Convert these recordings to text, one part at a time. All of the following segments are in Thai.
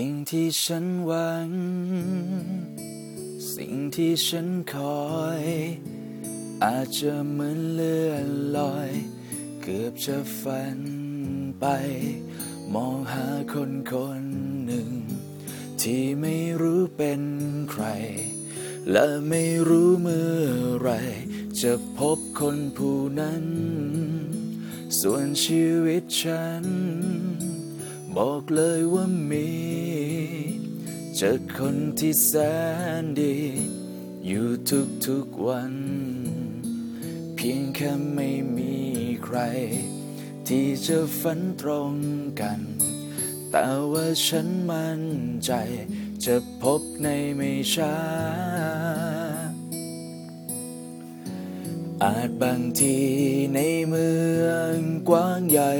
สิ่งที่ฉันหวัง สิ่งที่ฉันคอย อาจจะเหมือนเลื่อนลอย เกือบจะฝันไป มองหาคนคนหนึ่ง ที่ไม่รู้เป็นใคร และไม่รู้เมื่อไร จะพบคนผู้นั้น ส่วนชีวิตฉัน บอกเลยว่ามีเจอคนที่แสนดี อยู่ทุกทุกวัน เพียงแค่ไม่มีใคร ที่จะฝันตรงกัน แต่ว่าฉันมั่นใจ จะพบในไม่ช้า อาจบางทีในเมืองกว้างใหญ่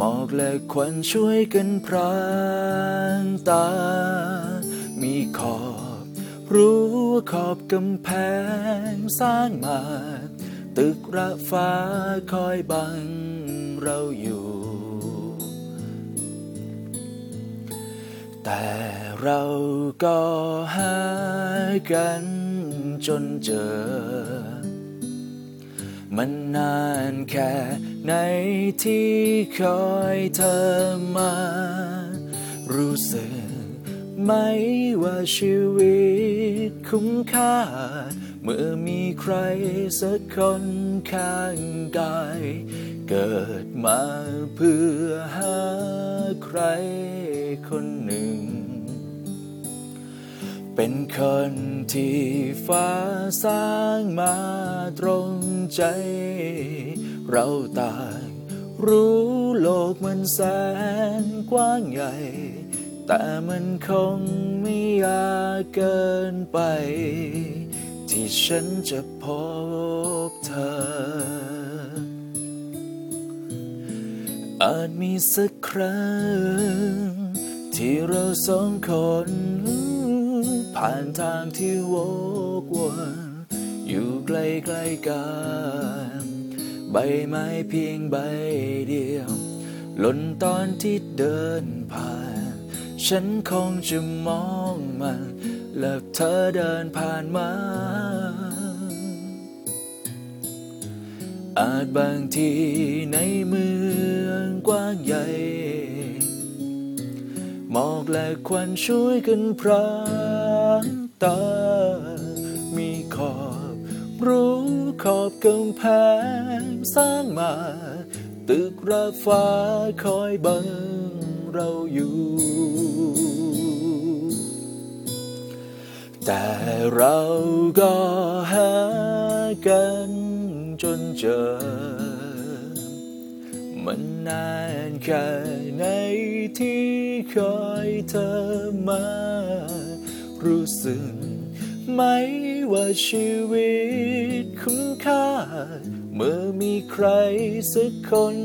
หมอกและควันช่วยกันพรางตา มีขอบรู้ว่าขอบกำแพงสร้างมา ตึกระฟ้าคอยบังเราอยู่ แต่เราก็หากันจนเจอ มันนานแค่ไหนที่คอยเธอมา รู้สึกไหมว่าชีวิตคุ้มค่า เมื่อมีใครสักคนข้างกายเกิดมาเพื่อหาใครคนหนึ่ง เป็นคนที่ฟ้าสร้างมาตรงใจ เราต่างรู้โลกมันแสนกว้างใหญ่ แต่มันคงไม่ยากเกินไป ที่ฉันจะพบเธอ อาจมีสักครั้ง ที่เราสองคน ผ่านทางที่วกวนอยู่ใกล้ๆกัน ใบไม้เพียงใบเดียวหล่นตอนที่เดินผ่าน ฉันคงจะมองมัน และเธอเดินผ่านมา อาจบางทีในเมืองกว้างใหญ่หมอกและควันช่วยกันพรา งตา มีขอบรู้ขอบกำแพงสร้างมา ตึกระฟ้าคอยบังเราอยู่ แต่เราก็หากันจนเจอ มันนานแค่ไหนที่คอยเธอมา รู้สึกไหมว่าชีวิตคุ้มค่า เมื่อมีใครสักคน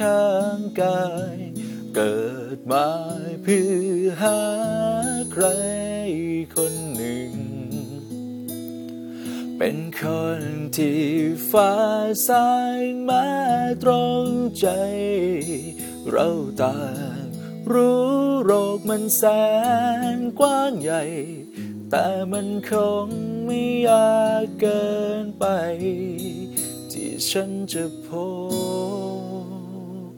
ข้างกาย เกิดมาเพื่อหาใครคนหนึ่ง เป็นคนที่ฟ้าสางมาตรงใจ เราต่าง รู้โรคมันแสนกว้างใหญ่ แต่มันคงไม่ยากเกินไป ที่ฉันจะพบ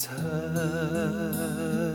เธอ